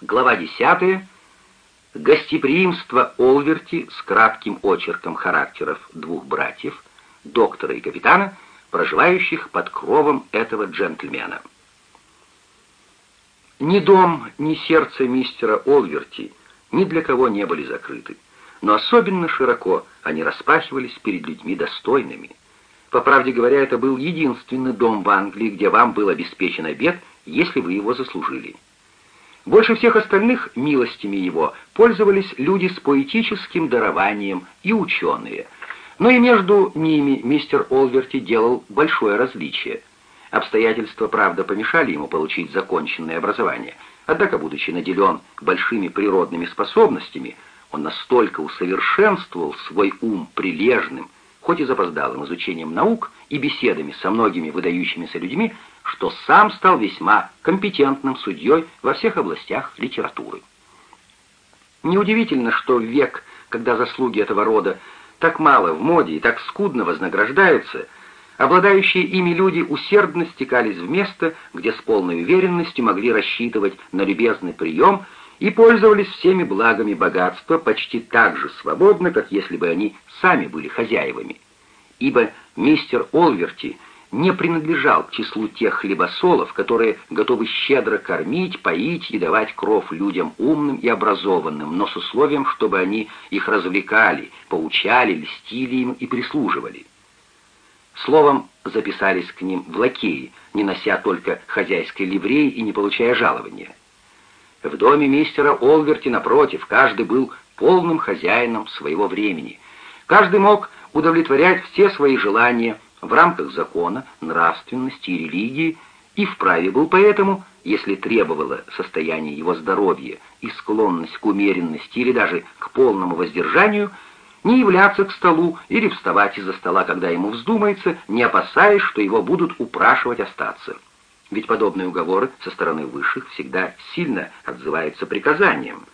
Глава 10. Гостеприимство Олверти с кратким очерком характеров двух братьев, доктора и капитана, проживающих под кровом этого джентльмена. Ни дом, ни сердце мистера Олверти ни для кого не были закрыты, но особенно широко они распахивались перед людьми достойными. По правде говоря, это был единственный дом в Англии, где вам был обеспечен обед, если вы его заслужили. Больше всех остальных милостями его пользовались люди с поэтическим дарованием и ученые. Но и между ними мистер Олверти делал большое различие. Обстоятельства, правда, помешали ему получить законченное образование, однако, будучи наделен большими природными способностями, он настолько усовершенствовал свой ум прилежным, хоть и запоздалым изучением наук и беседами со многими выдающимися людьми, что сам стал весьма компетентным судьей во всех областях литературы. Неудивительно, что в век, когда заслуги этого рода так мало в моде и так скудно вознаграждаются, обладающие ими люди усердно стекались в место, где с полной уверенностью могли рассчитывать на любезный прием и пользовались всеми благами богатства почти так же свободно, как если бы они сами были хозяевами. Ибо мистер Олверти не принадлежал к числу тех хлебосолов, которые готовы щедро кормить, поить и давать кров людям умным и образованным, но с условием, чтобы они их развлекали, поучали, льстили им и прислуживали. Словом, записались к ним в лакеи, не нося только хозяйской ливреи и не получая жалования. В доме мистера Олверти, напротив, каждый был полным хозяином своего времени. Каждый мог удовлетворять все свои желания в рамках закона, нравственности и религии, и вправе был поэтому, если требовало состояние его здоровья и склонность к умеренности или даже к полному воздержанию, не являться к столу или вставать из-за стола, когда ему вздумается, не опасаясь, что его будут упрашивать остаться ведь подобные уговоры со стороны высших всегда сильно отзываются приказанием.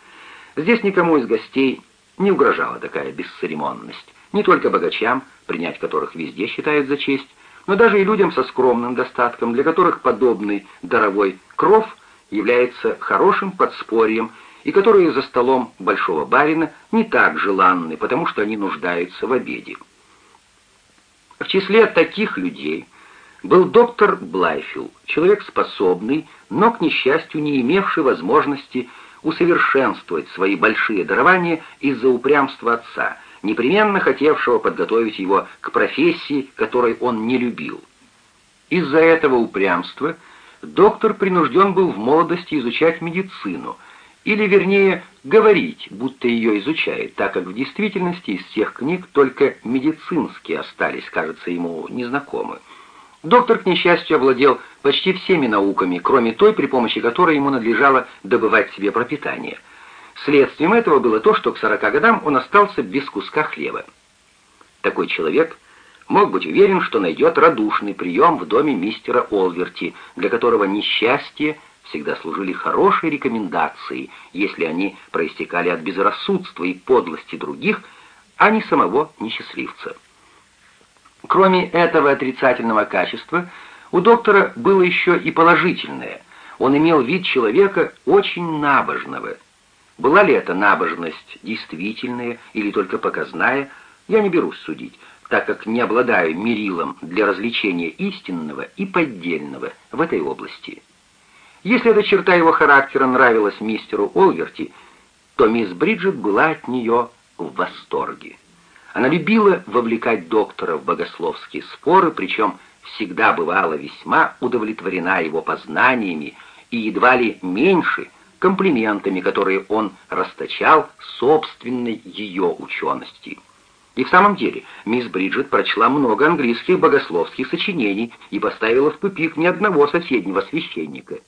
Здесь никому из гостей не угрожала такая бесцеремонность, не только богачам, принять которых везде считают за честь, но даже и людям со скромным достатком, для которых подобный даровой кров является хорошим подспорьем и которые за столом большого барина не так желанны, потому что они нуждаются в обеде. В числе таких людей – был доктор Блайфилл, человек способный, но, к несчастью, не имевший возможности усовершенствовать свои большие дарования из-за упрямства отца, непременно хотевшего подготовить его к профессии, которой он не любил. Из-за этого упрямства доктор принужден был в молодости изучать медицину, или, вернее, говорить, будто ее изучает, так как в действительности из всех книг только медицинские остались, кажется, ему незнакомы. Доктор, к несчастью, овладел почти всеми науками, кроме той, при помощи которой ему надлежало добывать себе пропитание. Следствием этого было то, что к 40 годам он остался без куска хлеба. Такой человек мог быть уверен, что найдет радушный прием в доме мистера Олверти, для которого несчастье всегда служили хорошей рекомендацией, если они проистекали от безрассудства и подлости других, а не самого несчастливца. Кроме этого отрицательного качества, у доктора было еще и положительное. Он имел вид человека очень набожного. Была ли эта набожность действительная или только показная, я не берусь судить, так как не обладаю мерилом для развлечения истинного и поддельного в этой области. Если эта черта его характера нравилась мистеру Олверти, то мисс Бриджит была от нее в восторге. Она любила вовлекать доктора в богословские споры, причем всегда бывала весьма удовлетворена его познаниями и едва ли меньше комплиментами, которые он расточал собственной ее учености. И в самом деле, мисс Бриджит прочла много английских богословских сочинений и поставила в тупик ни одного соседнего священника.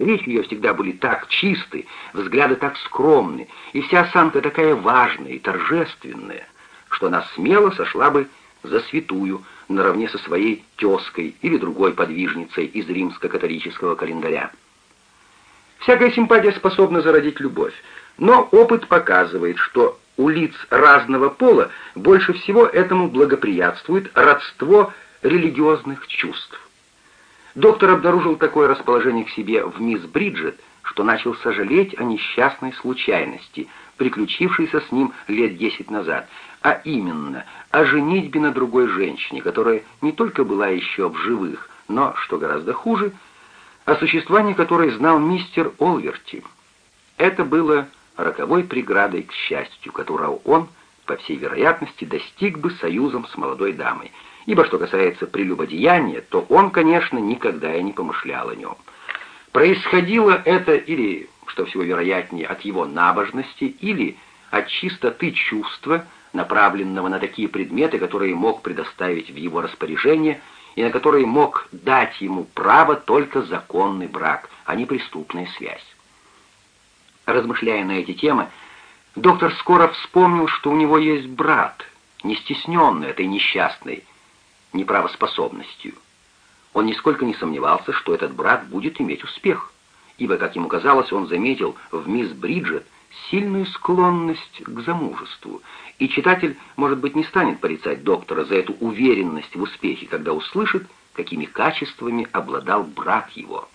Речи ее всегда были так чисты, взгляды так скромны, и вся осанка такая важная и торжественная что она смело сошла бы за святую наравне со своей тезкой или другой подвижницей из римско-католического календаря. Всякая симпатия способна зародить любовь, но опыт показывает, что у лиц разного пола больше всего этому благоприятствует родство религиозных чувств. Доктор обнаружил такое расположение к себе в мисс Бриджит, что начал сожалеть о несчастной случайности, приключившейся с ним лет десять назад, а именно о женитьбе на другой женщине, которая не только была еще в живых, но, что гораздо хуже, о существовании которой знал мистер Олверти. Это было роковой преградой к счастью, которого он, по всей вероятности, достиг бы союзом с молодой дамой, ибо что касается прелюбодеяния, то он, конечно, никогда и не помышлял о нем. Происходило это или, что всего вероятнее, от его набожности, или от чистоты чувства, направленного на такие предметы, которые мог предоставить в его распоряжение и на которые мог дать ему право только законный брак, а не преступная связь. Размышляя на эти темы, доктор скоро вспомнил, что у него есть брат, не стесненный этой несчастной неправоспособностью. Он нисколько не сомневался, что этот брат будет иметь успех, ибо, как ему казалось, он заметил в мисс Бриджет сильную склонность к замужеству, и читатель, может быть, не станет порицать доктора за эту уверенность в успехе, когда услышит, какими качествами обладал брат его.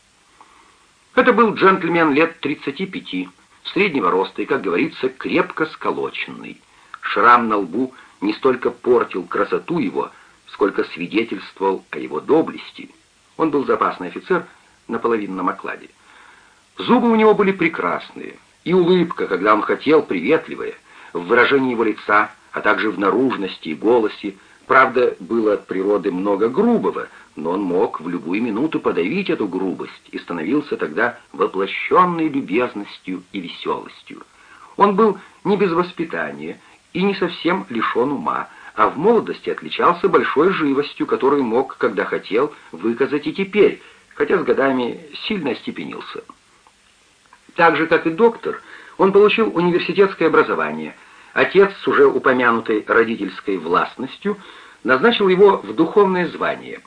Это был джентльмен лет 35, среднего роста и, как говорится, крепко сколоченный. Шрам на лбу не столько портил красоту его, сколько свидетельствовал о его доблести. Он был запасный офицер на половинном окладе. Зубы у него были прекрасные, и улыбка, когда он хотел, приветливая, в выражении его лица, а также в наружности и голосе. Правда, было от природы много грубого, но он мог в любую минуту подавить эту грубость и становился тогда воплощенной любезностью и веселостью. Он был не без воспитания и не совсем лишен ума, а в молодости отличался большой живостью, которую мог, когда хотел, выказать и теперь, хотя с годами сильно остепенился. Так же, как и доктор, он получил университетское образование. Отец с уже упомянутой родительской властностью назначил его в духовное звание.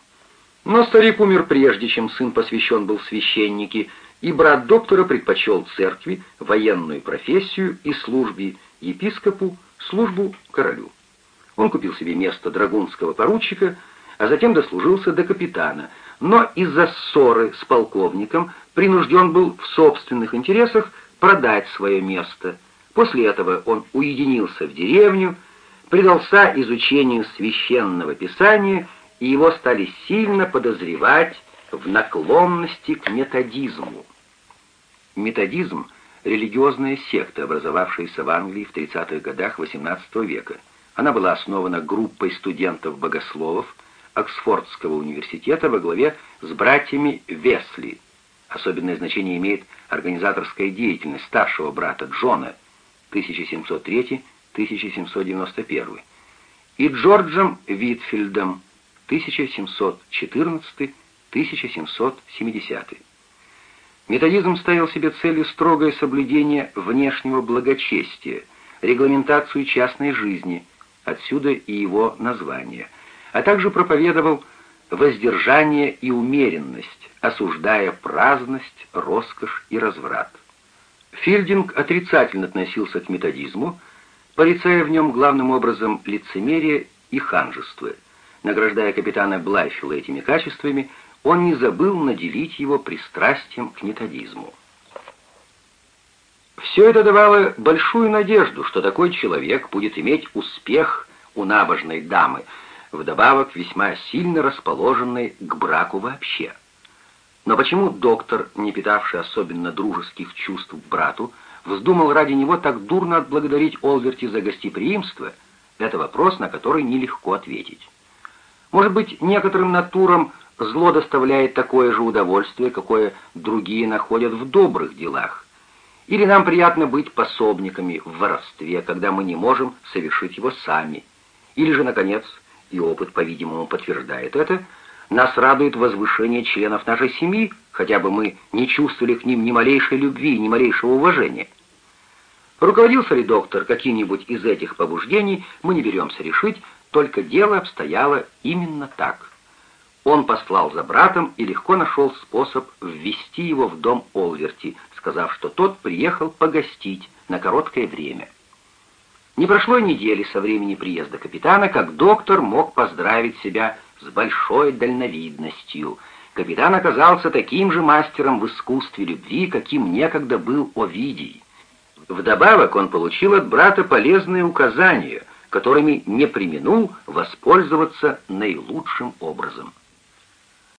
Но старик умер прежде, чем сын посвящен был священнике, и брат доктора предпочел церкви военную профессию и службе епископу, службу королю. Он купил себе место драгунского поручика, а затем дослужился до капитана, но из-за ссоры с полковником принужден был в собственных интересах продать свое место. После этого он уединился в деревню, предался изучению священного писания, и его стали сильно подозревать в наклонности к методизму. Методизм — религиозная секта, образовавшаяся в Англии в 30-х годах XVIII века. Она была основана группой студентов-богословов Оксфордского университета во главе с братьями Весли. Особенное значение имеет организаторская деятельность старшего брата Джона 1703-1791 и Джорджем Витфилдом 1714-1770. Методизм ставил себе целью строгое соблюдение внешнего благочестия, регламентацию частной жизни, отсюда и его название, а также проповедовал воздержание и умеренность, осуждая праздность, роскошь и разврат. Филдинг отрицательно относился к методизму, порицая в нем главным образом лицемерие и ханжество. Награждая капитана Блайфилла этими качествами, он не забыл наделить его пристрастием к методизму. Все это давало большую надежду, что такой человек будет иметь успех у набожной дамы, вдобавок весьма сильно расположенной к браку вообще. Но почему доктор, не питавший особенно дружеских чувств к брату, вздумал ради него так дурно отблагодарить Олверти за гостеприимство, это вопрос, на который нелегко ответить. Может быть, некоторым натурам зло доставляет такое же удовольствие, какое другие находят в добрых делах, или нам приятно быть пособниками в воровстве, когда мы не можем совершить его сами. Или же, наконец, и опыт, по-видимому, подтверждает это, нас радует возвышение членов нашей семьи, хотя бы мы не чувствовали к ним ни малейшей любви, ни малейшего уважения. Руководился ли доктор каким-нибудь из этих побуждений, мы не беремся решить, только дело обстояло именно так. Он послал за братом и легко нашел способ ввести его в дом Олверти, сказав, что тот приехал погостить на короткое время. Не прошло недели со времени приезда капитана, как доктор мог поздравить себя с большой дальновидностью, капитан оказался таким же мастером в искусстве любви, каким некогда был Овидий. Вдобавок он получил от брата полезные указания, которыми не применул воспользоваться наилучшим образом.